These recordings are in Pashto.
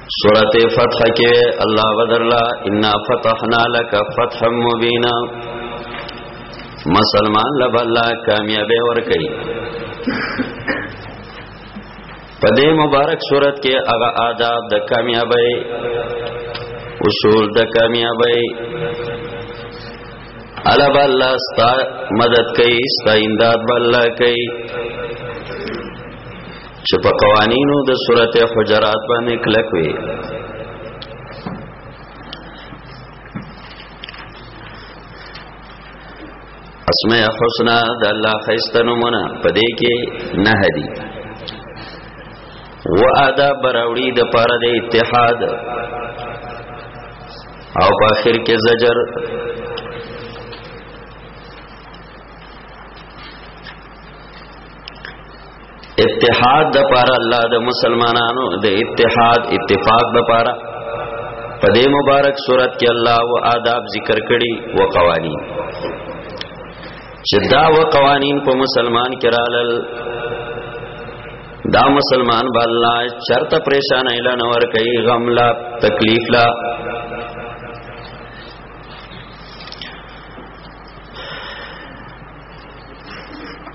سورت فتح کې الله بدرلا ان فتحنا لك فتحا مبینا مسلمان لب الله کامیابی ور کوي په دې مبارک سورت کې هغه آداب د کامیابی اصول د کامیابی علا بالله ستا مدد کوي ستا امداد بالله کوي چې په قوانینو د سورته حجرات باندې کلک وي اسماء الحسنا د الله خیستنمونه پدې کې نه هدي و ادا براوړي د پاره د اتحاد او په اخر کې زجر اتحاد د پاره الله د مسلمانانو د اتحاد اتفاق د پاره په دې مبارک صورت کې الله او آداب ذکر کړي او قوانين چې دا و قوانين په مسلمان کې رالل دا مسلمان به الله چرته پریشان اعلان ور کوي غم لا تکلیف لا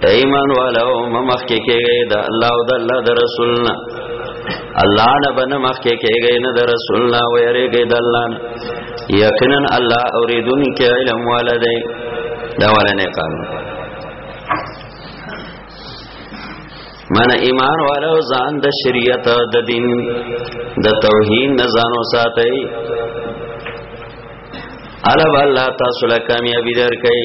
ایمان والو ممخ کې کېږي د الله او د الله د رسولنا الله نه بنه مخ کې کېږي نه د رسولنا ويریږي د الله نه یقینا الله اوریدون کې علم والده دا ولنه قانون من ایمان والو ځان د شریعت د دین د توهین نه ځانو ساتي الوب الله تاسو له کامیابی درکړي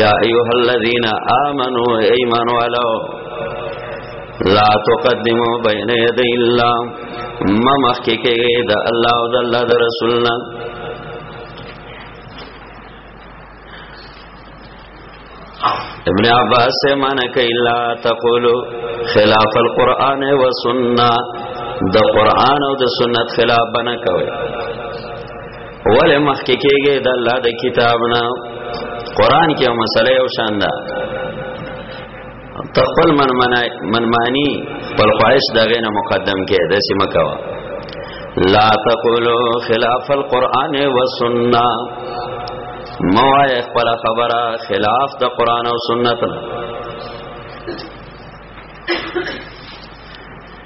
یا ایها الذین آمنو ایمان والو لا تقدمو بین یدی الله ما مخکې کې د الله او د الله د رسولنا ابن عباس سے مانا کہ لا تقولو خلاف القرآن و سننا د قرآن او د سنت خلاف بنا کوي ولې مخکې کېږي د الله د کتاب نه قران کې مسله یو شان ده تخپل من منمانی پر خواهش دغه نه مقدم کې د سیمه کوا لا تقولوا خلاف القران والسنه موای خپل خبره خلاف د قران او سنت نه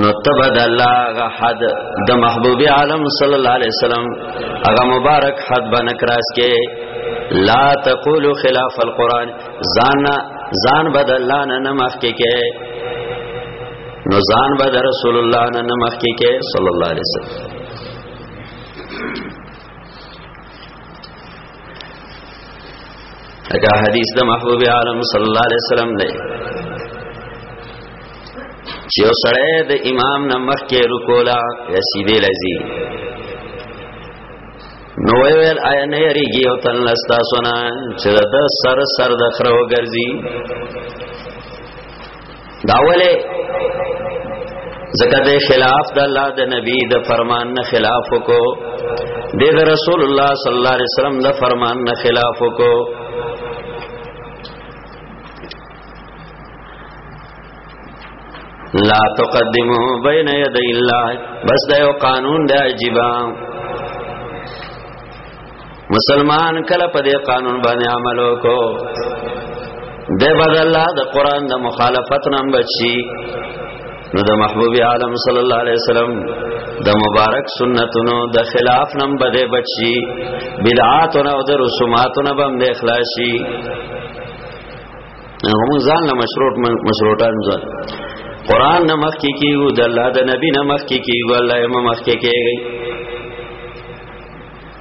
نو تبد الله حد د محبوب عالم صلی الله علیه وسلم هغه مبارک حد باندې کراس کې لا تقول خلاف القران ځان ځان بدلان نه مخ کې کې نو ځان بد رسول الله نه مخ کې کې صلی الله علیه وسلم اګه حدیث د محبوب عالم صلی الله علیه وسلم دی چې سړی د امام نمخ کې رکولا یا سیده لذي نو ویل آیا نه یریږي او تن لستا سنا چې د سر سر د خرو ګرځي داوله زکه د خلاف د الله د نبی د فرمان نه خلاف کو د رسول الله صلی الله علیه وسلم د فرمان نه خلاف کو لا تقدمو بین ید الله بس دا یو قانون دی عجیبا مسلمان کله په دې قانون باندې عمل وکړو د بد الله د قران د مخالفت نام بچي نو د محبوب عالم صلی الله علیه وسلم د مبارک سنتونو د خلاف نم بده بچي بدعاتونه او د رسوماتونه بم د اخلاصي هم ځان له مشروط مشروطان ځان قران نه مخ کې کیو د الله د نبی نه مخ کې کیو الله یې مخ کې کیږي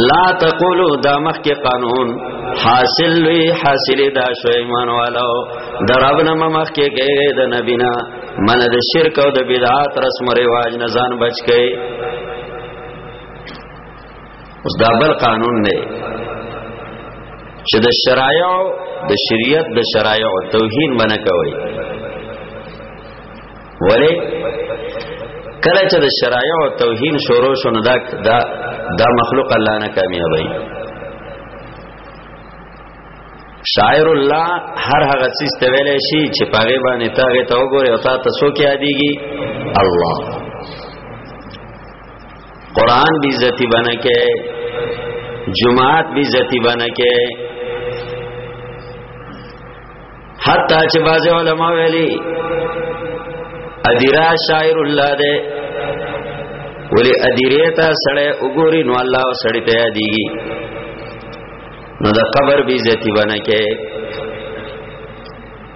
لا تقولو دا مخ کې قانون حاصل وی حاصل دا شو ایمان والو درابنا مخ کې گئے د نبینا من د شرک او د بدعات رسم و رواج نه ځان بچ کئ اوس دا بل قانون نه چې د شرایع د شریعت د شرایع توهین منه کوي ولی کله چې د شرایع او توهین شروع شو نو دا دا, دا مخلوق الله نه کامیابی شاعر الله هر هغه څه ته ویلې شي چې پاګې باندې تاګه ته وګوري او تا ته څوک یادېږي الله قران بی عزتی بنا کے جماعت بی عزتی بنا کے حتی چې باز علماء ویلي ادیرا شاعر الله دې ولی ادیره ته سړی وګوري نو الله سړی ته یادېږي نو د قبر بی عزتی باندې کې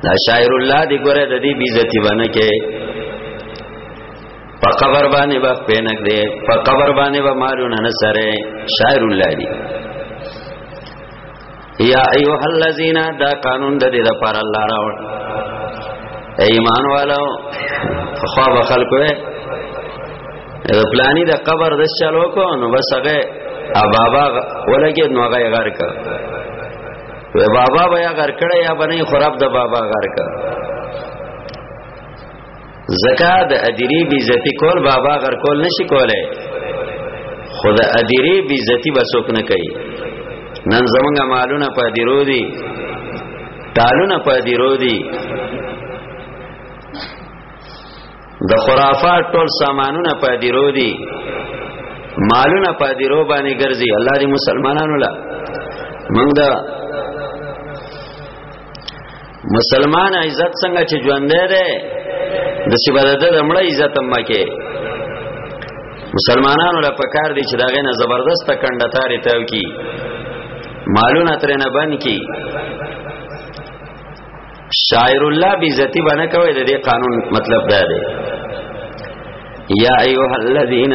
دا شاعر الله دی ګوره د دې بی عزتی باندې کې په قبر باندې با پینک دی په قبر باندې با مارونه نه سره شاعر الله دی یا ایها الذین دا قانون د دې لپاره الله راوړ ایمان والو خو به خلکو دا پلانی د قبر د چلو کو نو بس هغه بابا ولګي نو هغه غر کا وی بابا بیا غر کړه یا بنې خراب د بابا غر کا زکا د اديري بي عزتي کول بابا غر کول نشي کوله خو د اديري بي عزتي بسوک نه کوي نن زمونږه مالونه په اديرو دي ټالونه په اديرو دي د خرافات ټول سامانونه په اديرو دي مالونه په اديرو باندې ګرځي الله دې مسلمانانو لا موږ دا مسلمان عزت څنګه چې ژوند دی د سیباده د مړ عزت هم کې مسلمانانو لا پکار دي چې داغه نه زبردست کنده تارې تاو کی مالونه تر نه بند کی شاعر الله بی عزتی باندې کوي د دې قانون مطلب دا دی یا ایها الذین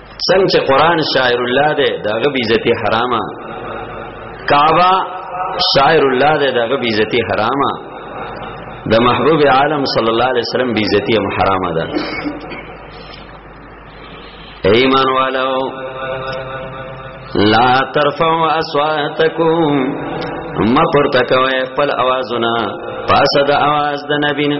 څنګه چې قران شاعر الله دی داغه بیزتی حرامه کعبه شاعر الله دی داغه بیزتی حرامه د محبوب عالم صلی الله علیه وسلم بیزتی هم حرامه ده ایمان والو لا ترفعوا اصواتکم ما پورته کوي خپل اوازونه پاسه د اواز د نبی نه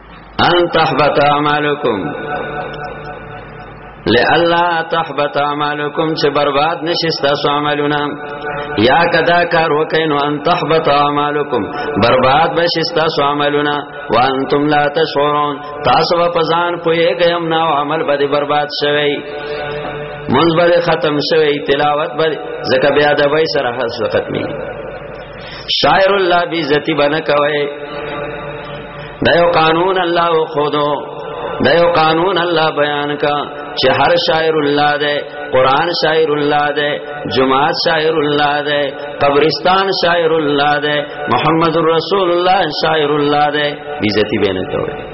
ان تحبط اعمالکم لئلا تحبط اعمالکم چې برباد نشي تاسو عملونه یا کدا کار وکینو ان تحبط اعمالکم برباد بشي تاسو عملونه وانتم لا تشعرون تاسو په ځان پوهیږئ هم نه عمل به برباد شوی منځ به ختم شوی تلاوت به زکه بیا د وای سره ختمي شاعر الله بی عزتی بنه کوي دا یو قانون الله خودو دا یو قانون الله بیان کا چې هر شاعر الله دی قران شاعر الله دی جمعه شاعر الله دی قبرستان شاعر الله دی محمد رسول الله شاعر الله دی بی عزتی بنه کوي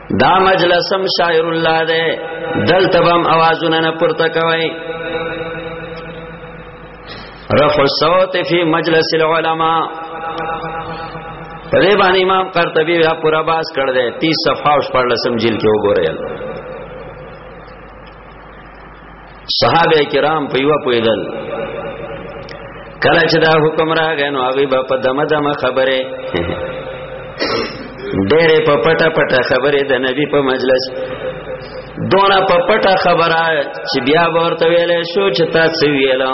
دا مجلسم شاعر الله ده دلته بم اوازونه نه پورته کوي رفع الصوت فی مجلس العلماء پدې باندې امام قرطبي بیا پورا باس کړ دې 30 صفحه او 14 سم جیل کې وګورئ صحابه کرام په یو پویدل کله چې دا حکم راغی نو هغه به په دمه دمه خبره ډېرې په پټه پټه خبره د نبی په مجلس دونه په پټه خبره چې بیا ورته ویلې شو چې تاسو ویلو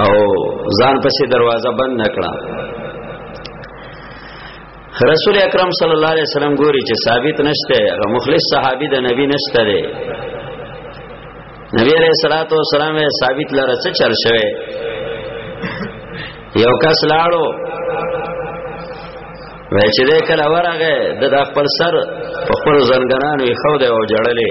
او ځان پسې دروازه بند نکړه رسول اکرم صلی الله علیه وسلم ګوري چې ثابت نشته هغه مخلص صحابي د نبی نشته دی نبی علیہ الصلوۃ والسلام یې ثابت لاره څه چل شوی یو کس لاړو وای چې دې کله ورغه د خپل سر په خپل زنګنانو یې خو دی او جړلې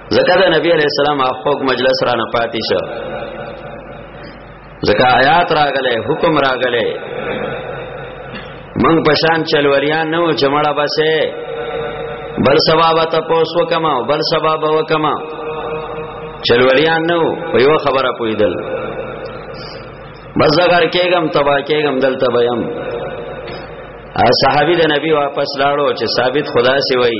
زکه د نبی علیہ السلام حقوق مجلس را نه پاتې شو زکه آیات راغله حکم راغله من پشان چلوریان نو چمړه بسه بل سبب ته پوس وکما بل سبب وکما چلوریان نو په یو خبره پویدل بزګر کېګم تبا کېګم دلته بیم صحابي د نبی واپس لاړو چې ثابت خدا سی وای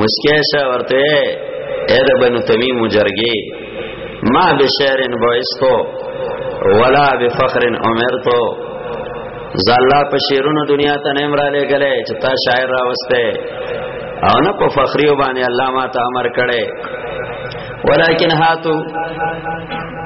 مسکه شه ورته اې د بنو تمیم جرګي ما بشعر بعثتو ولا بفخر امرتو زالا په شیرونو دنیا ته نه امر علی غلې چې تا شاعر راوسته او نه په فخریو باندې الله ما ته امر کړي ولکن هاتو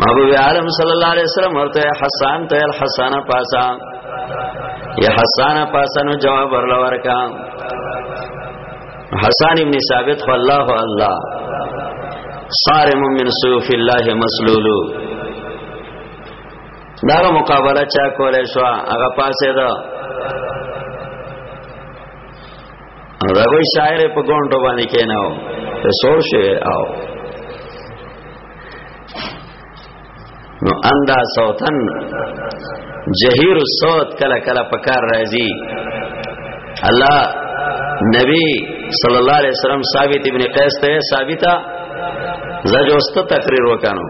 محبوب عالم صلی الله علیه وسلم ورته حسان ته الحسان پاسا یا حسان پاسا نو جواب ورلا ورکا حسان ابن ثابت خو الله الله صارم من سيوف الله مسلول دا مقابله چا کولای شو هغه پاسه دا دا وی شاعر په ګونټو باندې کیناو ته سور شوی او نو اندا صوتن جهیر الصوت کلا کلا پکار راځي الله نبی صلی الله علیه وسلم ثابت ابن قیس ته ثابتا زجوست تقریر وکانو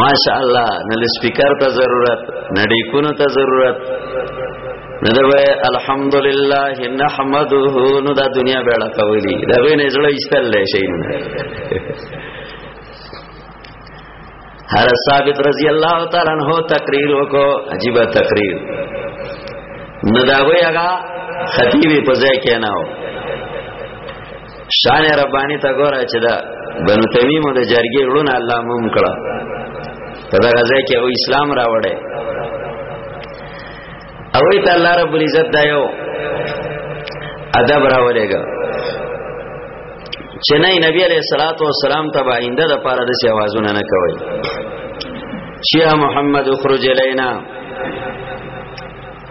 ماشاء الله نل سپیکر ته ضرورت نړی کونو ته ضرورت ندوی الحمدلله نحمده نو دا دنیا بیړه کولی دا وی نه زړه ایستل لې شي هر ثابت رضی الله تعالی عنہ تقریر وکړو عجیب تقریر ندوی هغه خطیب په ځای کې نه و شان ربانی تا ګوره چې دا بنو تمیم د جرګې ړونه الله موم کړه په دا غزه کې او اسلام راوړې او ته الله رب العزت دایو ادب راولېګا چې نه نبی علیہ الصلوۃ والسلام تبع آینده د پاره د سیاوازونه نه کوي شیا محمد اخرج الینا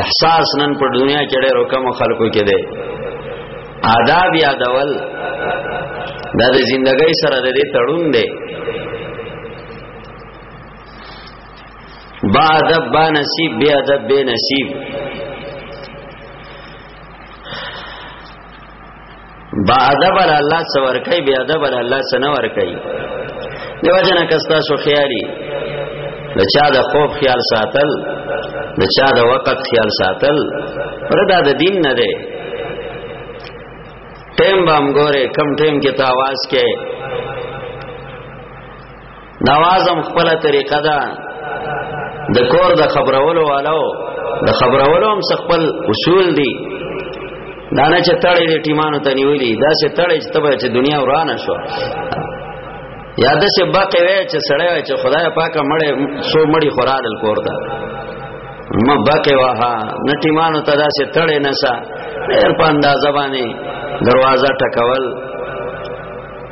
احساس نن په دنیا کې ډېر کم خلکو کې دی آداب یادول دا د ژوندۍ سره د دې تړون دی با ادب با نصیب بی ادب بی نصیب با ادب الله سور کوي بیا ادب الله سنور کوي دیو جنا کستا سو خیالي د چا د خوب خیال ساتل د چا د وقت خیال ساتل پردا د دین نه دی ټیم بام ګوره کم ټیم کې تاواز کې نوازم خپل طریقه ده د کور د خبرولو والو د خبرولو هم خپل اصول دي دا نه چې تړې دې ټیمانو ته نیولې دا چې تړې چې تبه چې دنیا ورانه شو یاد سه باقی وای چې سړی وای چې خدای پاکه مړې سو مړی خورادل کورتا ما باقی واه نټیمانو تدا سه تړې نسا ډېر په انداز باندې دروازه ټکول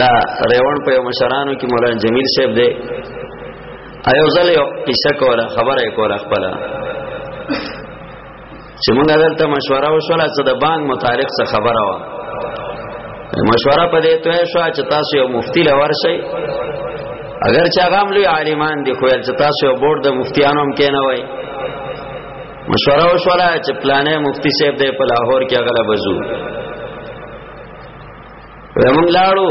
دا ریوان په مشرانو کې مولانا جمیل صاحب دی ایو ځل یو قصه کوله خبره کوله خپل چې موږ دلته مشوره وشوله چې د بانک متعلق څه خبره و مشوره په دې توه شو چې تاسو یو مفتی لور شئ اگر چې هغه لوی عالمان دي خو چې تاسو یو بورډ د مفتیانو هم کینه وای مشوره وشوله چې پلانې مفتی صاحب دې په لاهور کې غلا بزو ومن لاړو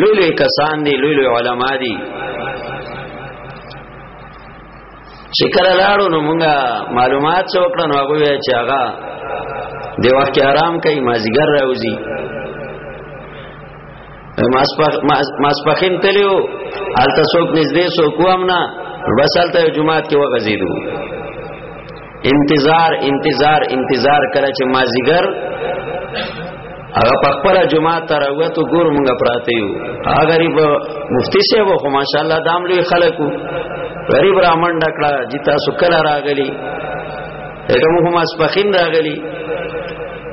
لوی لوی کسان دي لوی لوی علما دي چې کله لاړو نو مونږه معلومات څو کړو نو هغه وی چې هغه د وخت آرام کوي مازیګر راوځي ماسپخین تلیو آلتا سوک نزده سوکو امنا بس آلتا جماعت کې وغزیدو انتظار انتظار انتظار کله چې مازیګر هغه په خپل جمعه تراوت ګور مونږ پراته یو هغه غریب مفتی صاحب خو ماشاءالله دام لوی خلکو غریب را منډه کړه چې تاسو کله راغلی هغه مو هم اسپخین راغلی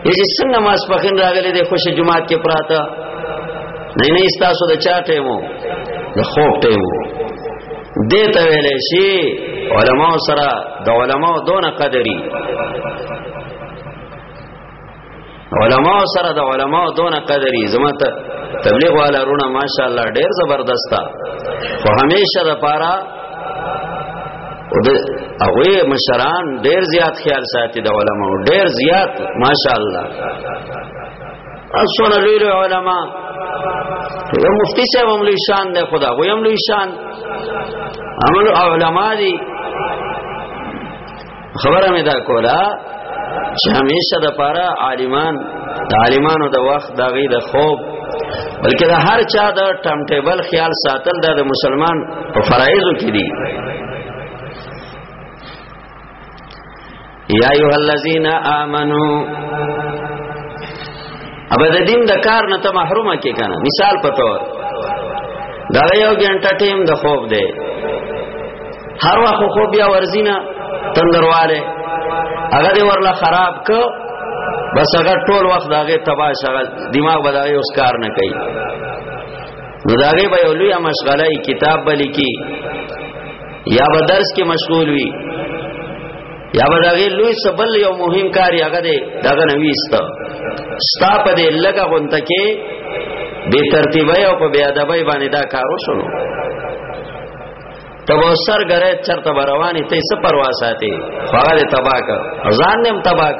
یی څنګه ما اسپخین راغلی د خوش جمعه کې پراته نه نه تاسو د چا ټیمو د خوب ټیمو دیتا ویلې شي علما سره د علما دون قدرې علما سره د علما دون قدرې زما ته تبلیغ والا رونه ماشاءالله ډیر زبردستا خو همیشه د پاره او د هغه مشران ډیر زیات خیال ساتي د علماو ډیر زیات ماشاءالله اسونه لوی لوی علما یو مفتی صاحب هم لوی شان دی خدا خو هم لوی شان عمل علما دي خبره مې دا کوله چې همیشه د پاره عالمان طالبانو د وخت د غي د خوب بلکې د هر چا د ټم ټیبل خیال ساتل د مسلمان په فرایضو کې دي یا ایها الذین آمنو اب د دین د کار نه ته محرومه کې کنه مثال په تور دا یو ګنټه ټیم د خوب دی هر وخت خو بیا ورزینا تندرواله هغه دی ورلا خراب ک بس هغه ټول وخت داغه تباہ شغل دماغ بداغه اوس کار نه کوي نو داغه به یو لوی مشغله کتاب بلی کی یا به درس کې مشغول وي یا به دغه لوی سبل یو مهم کار یې هغه دی دغه نویست ستا په دې لګه غونته کې به ترتیب او په بیا دبای باندې دا کار وشو تب سر غره چرته رواني ته څه پروا ساتي خو هغه تباک ځان نیم تباک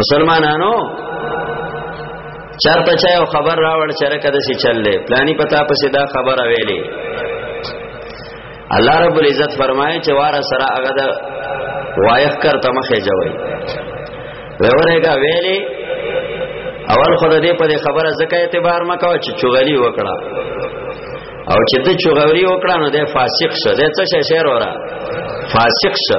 مسلمانانو چرته چا یو خبر راوړ چرکه د سی چل دی پلانی پتا پسې دا خبر اویلې الله رب العزت فرمایي چې واره سره هغه د وایخ کر تمخه جوړي ورورګه ویلې اول خدای دې په خبره زکه اعتبار مکو چې چغلی وکړه او چې د چغوري وکړه نو د فاسق شه د څه شهر ورا فاسق شه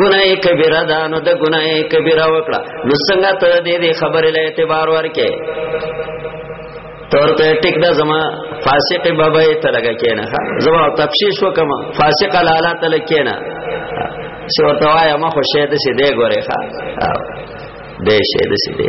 ګناه کبیره ده نو د ګناه کبیره وکړه نو څنګه ته دې دې خبرې له اعتبار ورکې تور ته ټیک دا زما فاسق بابا ته لګا کینا زما تفشیش وکما فاسق لالا ته لکینا څو ورته وایا ما خو شه دې دې ګورې ښا دې شه دې دې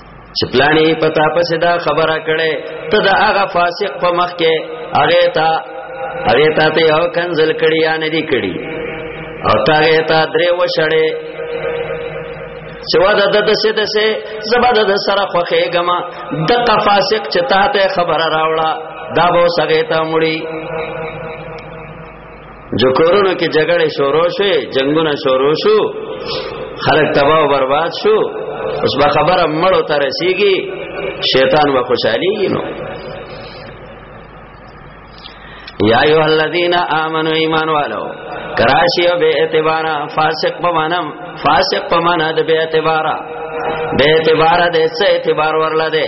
چې پلانې پتا پسې دا خبره کړي ته دا هغه فاسق په مخ کې هغه تا هغه تا ته یو کنزل کړي یا نه دی کړي او تا هغه تا درې وشړې چې وا د د سه د سه زبد د سره خوخه غما د قفاسق چې تا ته خبره راوړه دا به سغه ته مړی جو کورونو کې جګړه شروع شوه جنگونه شروع شو خلک تباہ او برباد شو اوس به خبره مړو ته رسیږي شیطان به خوشحالي نو یا ایو الذین آمنو ایمان والو کراشی او بے اعتبارا فاسق پمانم فاسق پمانا د بے اعتبارا بے اعتبارا د څه اعتبار ورلا ده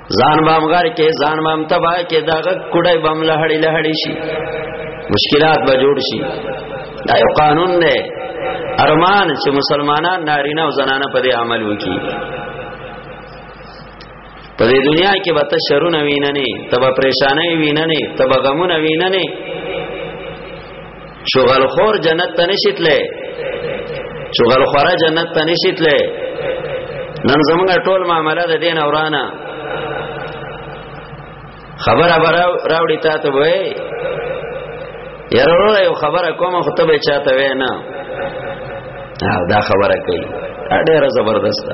ځان بام غر کې ځان بام تبا کې دا کډای بام لهړی لهړی شي مشکلات به جوړ شي دا یو قانون دی ارمان چې مسلمانان نارینه او زنانه په دې عمل وکړي په دې دنیا کې به تشرونه ویننې تبه پریشانې ویننې تبه غمونه ویننې شغل خور جنت ته نشیتلې شغل خورا جنت ته نشیتلې نن زمونږ ټول معاملې د دین اورانه خبره براو راوړی تا ته وای یاره یو خبره کوم خو ته به چاته وینا دا خبره کوي ډیره زبردسته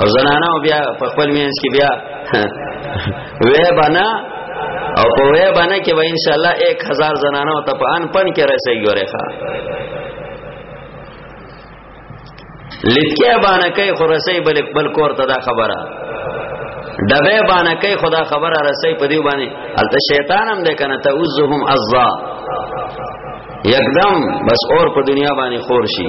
او زنانه بیا په خپل مینس کې بیا وې بنا او په وې بنا کې به ان شاء الله 1000 زنانه ته په ان پن کې رسېږي ورخه لکه باندې کوي خو رسې بل بل کور ته دا خبره دبه باندې کوي خدا خبره رسې په دی باندې الته شیطان هم ده کنه تعوذهم عزا یکدم بس اور په دنیا باندې خور شي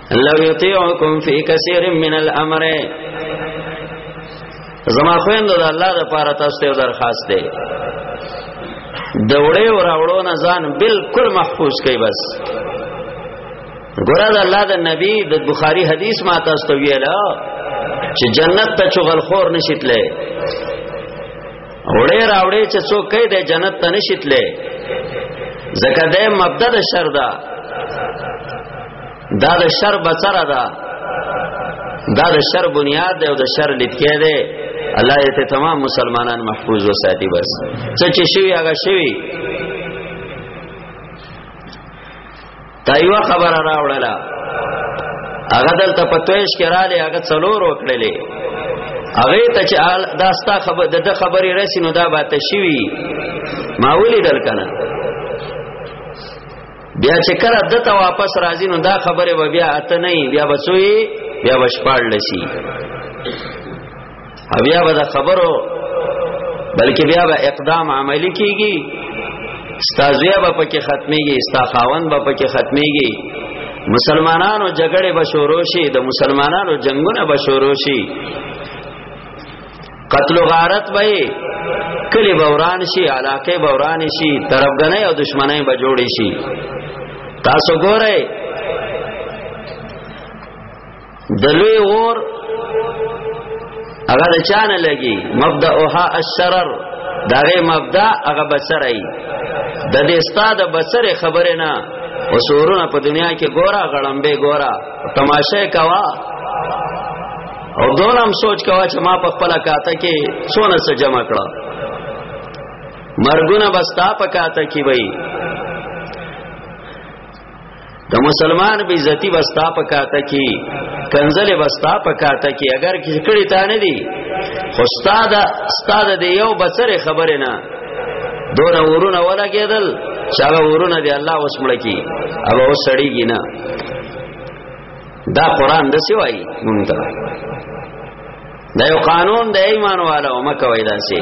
لو یطیعکم فی کثیر من الامر زما خويند د الله د پاره تاسو ته درخواست دی د وړې او راوړو نه ځان بالکل محفوظ کړئ بس ګوره د الله د نبی د بخاری حدیث ما تاسو ته ویلا چې جنت ته چغل خور نشیتلې وړې راوړې چې څوک کوي د جنت ته نشیتلې ځکه د مبدا د شر ده دا د شر بچره ده دا د شر بنیاد دی او د شر لټکې دی الله دې تمام مسلمانان محفوظ وساتي بس څه چې شوی هغه شوی تایو خبر راوړله هغه دلته په تویش کې را لې هغه څلور وکړلې هغه ته چې دا ستا خبر د خبرې رسې نو دا به تشوي ما ولې دل کنه بیا چې کله دته واپس راځي نو دا خبره به بیا اته نه بیا بسوي بیا بشپړ لسی او بیا به د خبرو بلکې بیا به اقدام عملی کیږي ستازیا به پکې ختميږي ستا خاون به پکې ختميږي مسلمانانو جګړه به شروع شي د مسلمانانو جنگونه به شروع شي قتل و غارت به کلی بوران شي علاقه بوران شي طرفګنۍ او دشمنۍ به جوړې شي تاسو ګورئ د لوی اور هغه د چانه لګي مبدا اوها الشرر دغه مبدا هغه بسرای د دې استاد بسر خبره نه وسورونه په دنیا کې ګورا غړمبه ګورا تماشه کوا او دونم سوچ کوا چې ما په خپل کاته کې سونه سره جمع کړه مرګونه بستا په کاته کې وای د مسلمان به عزتي وستا پکاته کی کنزل وستا پکاته کی اگر کړي تا نه دي خو استاد استاد د یو بچر خبره نه دون ورونه ولا کېدل چاغه ورونه دی الله اوس مړ کی او اوس سړیږي نه دا قران د سی وای مونږ ته دا یو قانون د ایمان والو مکه وای دا سی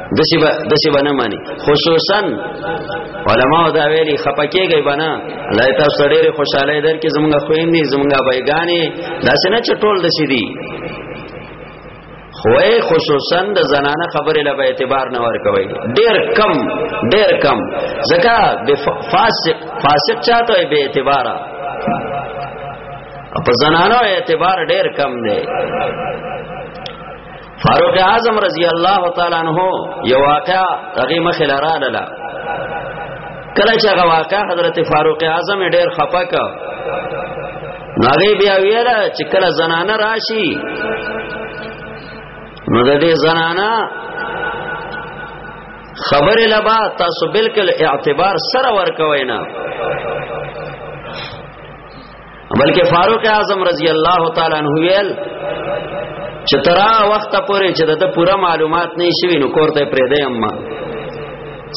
دسی با دسی بنا مانی خصوصا علماء دا ویلی خپکیږي بنا الله تاسو سره ډېر خوشاله در کې زمونږ خويندې زمونږ بایګانې دا څنګه چټول دسی دي خوې خصوصا د زنانه خبرې له اعتبار نه ور کوي ډېر کم ډېر کم زکه فاسق فاسق چاته به اعتبار په زنانه اعتبار ډېر کم دی فاروق اعظم رضی الله تعالی عنہ یو واقعا هغه مخه لاراله کله چې هغه واقعا حضرت فاروق اعظم ډیر خپه کا ناغي بیا ویره چې کله زنانه راشي نو د دې زنانه خبره لبا تاسو بالکل اعتبار سره ورکوي نه بلکې فاروق اعظم رضی الله تعالی عنہ ویل چې ترا وخت پورې چې د پوره معلومات نه شوي نو کوړته پرې دی اما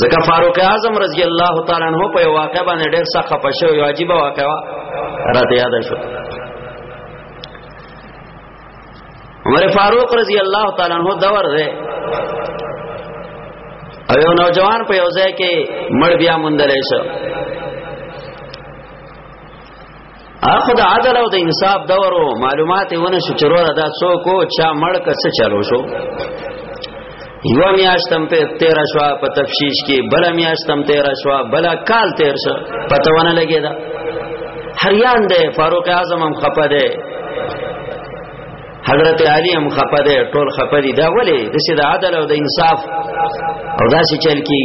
ځکه فاروق اعظم رضی الله تعالی عنہ په واقع باندې ډېر سخت پښو یو عجیب واقع وا راته یاد شو عمر فاروق رضی الله تعالی عنہ دور دی او یو نوجوان په یو ځای کې مړ بیا مونډلې شو اخو د عدل او د انصاف دورو معلومات ونه شو چرور دا څوک او چا مړ کس چلو شو یو میاشتم په 13 شوا په تفشیش کې بل میاشتم 13 شوا بل کال 13 شو پته ونه لګی دا هریان دی فاروق اعظم هم خپه دی حضرت علی هم خپه دی ټول خپه دي دا ولی د سید عدل او د انصاف او داسې چل کی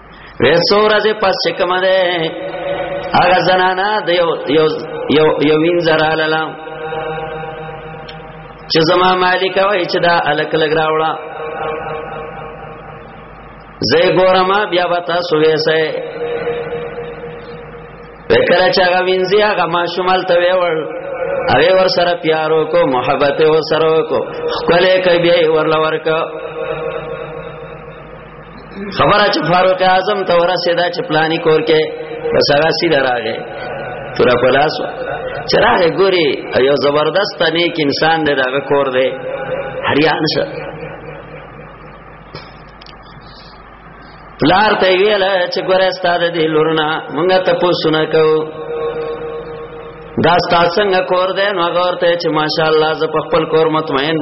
وې سور از پس کوم ده هغه زنانا د یو یو یو یو وینځر لاله چې زما مالک وای چې دا الک لګ راوړه زه ګورما بیا وتا سوې سه وکړه چې هغه وینځي هغه ما شمال ته ویول هغه ور سره پیارو کو محبت و سره کو خپل کوي ورلور کو خبره چې فاروق اعظم ته ورسېدا چې پلاني کور کې بس هغه سیده راغی تر په لاس چراغ ګوري یو زبردست نیک انسان دی دغه کور دی هریان شه پلار ته ویل چې ګوره ستاد دی لورنا مونږ ته پوښتنه کو دا ستاسو څنګه کور دی نو هغه ورته چې ماشاءالله ز په خپل کور مطمئن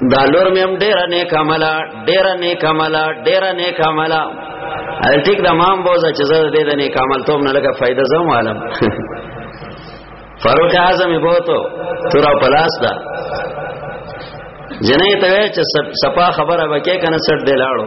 دا لور مې هم ډېر نه کملا ډېر نه کملا ډېر نه کملا الټیک د مام بوزه چې زه دې نه کمل ته نه لګه فائدہ زم عالم فاروق اعظم بوته تورا پلاس دا جنې ته چې صفا خبره وکې کنه سټ دی لاړو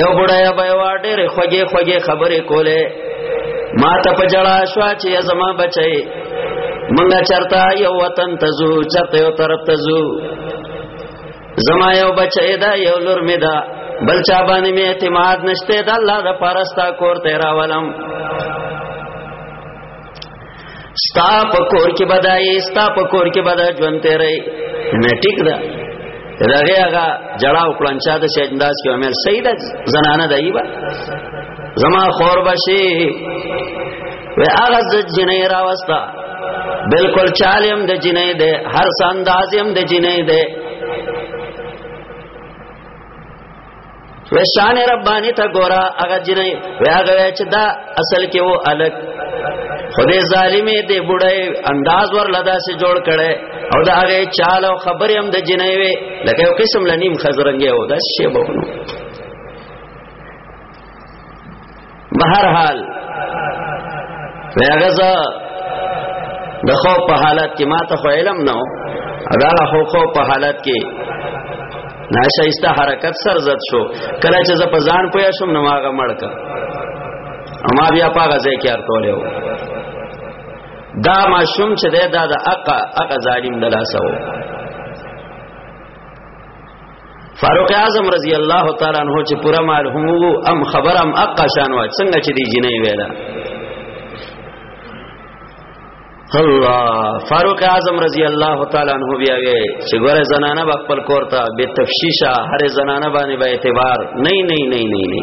یو بډای به وا ډېر خوږې خوږې خبرې کولې ما ته په جړا شو چې زما بچي منګه چرتا یو وطن تزو چرته یو طرف تزو زما یو بچي دا یو لور می دا بل چا باندې می اعتماد نشته دا الله د پرستا کور ته راولم ستا په کور کې بدای ستا په کور کې بدا ژوند تیرې نه ټیک ده دغه هغه جړا او کلنچا د شینداس کې عمل صحیح ده زنانه دایبا زما خور بشي و هغه د جنې راوستا بالکل چالم د جنې ده هر ساندازم د جنې ده و شان ربانی ته ګورا هغه جنې و هغه چې دا اصل کې وو الګ خدای ظالمې دې بډای انداز ور لدا سي جوړ کړي او دا هغه چال او خبرې هم د جنې وي لکه یو قسم لنیم خزرنګي او دا شی بونو بهر حال ویغزا د خو په حالت کې ما ته خو علم نه و دا خو خو په حالت کې ناشایسته حرکت سر زد شو کله چې زه په ځان پویا شم نو ماغه مړک اما بیا پاغه ځای کې ارتولې و دا ما شوم چې دا د اقا اقا ظالم دلاسه و فاروق اعظم رضی الله تعالی عنہ چې پورا مال هم وو ام خبرم اقا شان وا څنګه چې دی جنې ویلا الله فاروق اعظم رضی الله تعالی عنہ بیا وی چې ګوره زنانه په خپل کور ته به تفشیشا هر زنانه باندې به اعتبار نه نه نه نه نه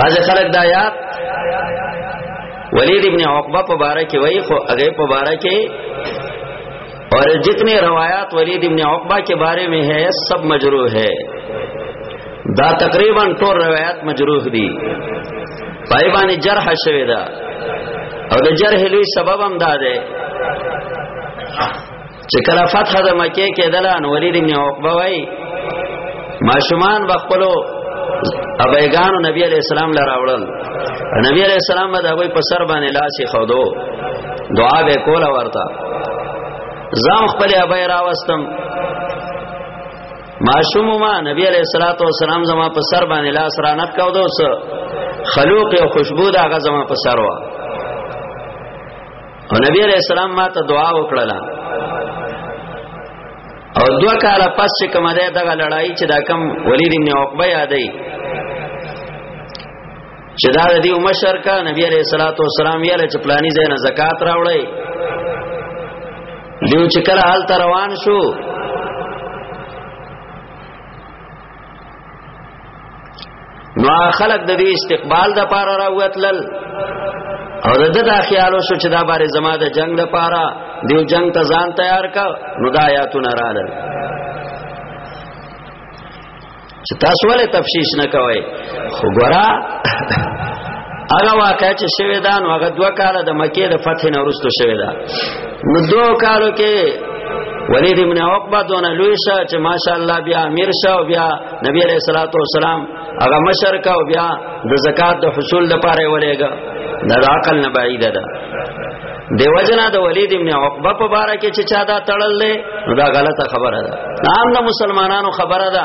بعض خلک دا یاد ولید ابن عقبہ په باره کې وای خو هغه په باره کې اور جتنے روایات ولید ابن عقبہ کے بارے میں ہے سب مجروح ہے دا تقریبا ټول روایت مجروح دي پای باندې جرح شوی دا او د جرح لوی سبب هم دا دی چې کله فتح د مکه کې دلان ولید ابن عقبه وای ماشومان بخپلو ابایګانو نبی علی السلام لاره وړل نبی علی السلام باندې هغه په سر باندې لاس یې خودو دعا به کوله ورته زم خپل ابای راوستم ماشوم ما نبی علیہ الصلوۃ والسلام زما په سر باندې لاس را نخ کو دوس خلوق او خوشبو دا غزما په سر وا او نبی علیہ السلام ما ته دعا وکړه او دو کاله پس چې کومه ده دغه لړای چې دا کم ولید ابن عقبه یادې چې دا د دې مشر کا نبی علیہ الصلوۃ والسلام یې چې پلاني زینه زکات راوړی دیو چې کله حال روان شو نو خلق د دې استقبال د پاره راوتلل او د دغه خیالو شو چې دا باره زما د جنگ د پاره دیو جنگ ته ځان تیار کا نو دا آیاتونه رااله چې تاسو ولې تفشیش نه کوئ خو ګورا هغه واقع چې شوی دا نو هغه دوه کاله د مکې د فتح نه وروسته شوی دا نو دوه کالو کې ولید ابن عقبه دون لوی شه چې ماشاءالله بیا امیر شه او بیا نبی علیہ الصلوۃ والسلام هغه مشر کا او بیا د زکات د حصول لپاره ولېګا دا عقل نه بعید ده دیو جنا د ولید ابن عقبه په باره کې چې چا دا تړل نو دا غلطه خبره ده عام د مسلمانانو خبره ده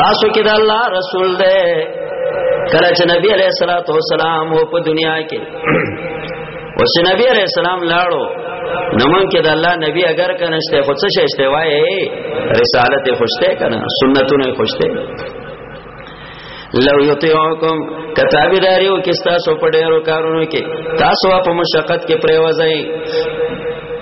تاسو کې د الله رسول دی کله چې نبی عليه الصلاه والسلام و په دنیا کې اوس نبی عليه السلام لاړو نو مونږ کې د الله نبی اگر کنهشته خو څه شته وای رسالت خوشته کنه سنتونه خوشته لو یطیعکم کتابداریو کې تاسو په ډیرو کارونو کې تاسو په مشقت کې پریوځئ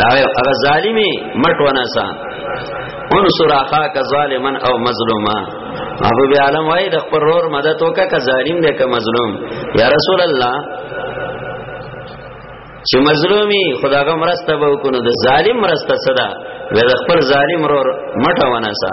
دا هغه ظالمي مټونه سا انصر اخاک ظالما او مظلوما ابو بی عالم وای د خپل رور مدد وکا که ظالم دی که مظلوم یا رسول الله چې مظلومی خداغه مرسته به وکړو د ظالم مرسته صدا وې د خپل ظالم رور مټه وناسا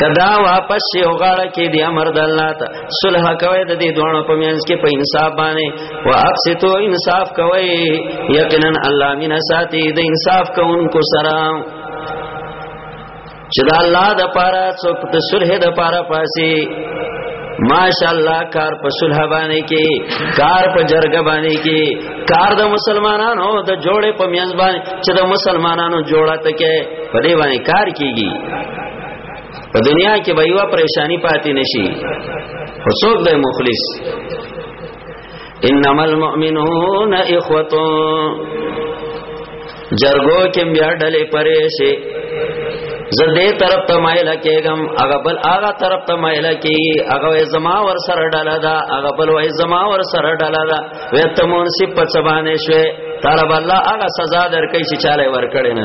کدا واپس شي او غاړه کې دی امر د الله ته صلح کوي د دې دوه په میانس کې په انصاف باندې واقسطو انصاف کوي یقینا الله من ساتي د انصاف کوونکو سره چې د الله د پاره څوک د صلح د پاره پاسي ماشاءالله کار په صلح باندې کې کار په جرګه باندې کې کار د مسلمانانو د جوړې په میانس باندې چې د مسلمانانو جوړه تکې په دې باندې کار کیږي په دنیا کې به یو پریشانی پاتې نشي هڅوک د مخلص انما المؤمنون اخوه جرګو کې بیا ډلې پرې شي زه دې طرف ته مایل کېږم هغه بل هغه طرف ته مایل کې هغه زما ور سره ډاله دا هغه بل وای زما ور سره ډاله دا وې ته مون سي په چبانه شوي طالب الله هغه سزا درکې چې چاله ور کړې نه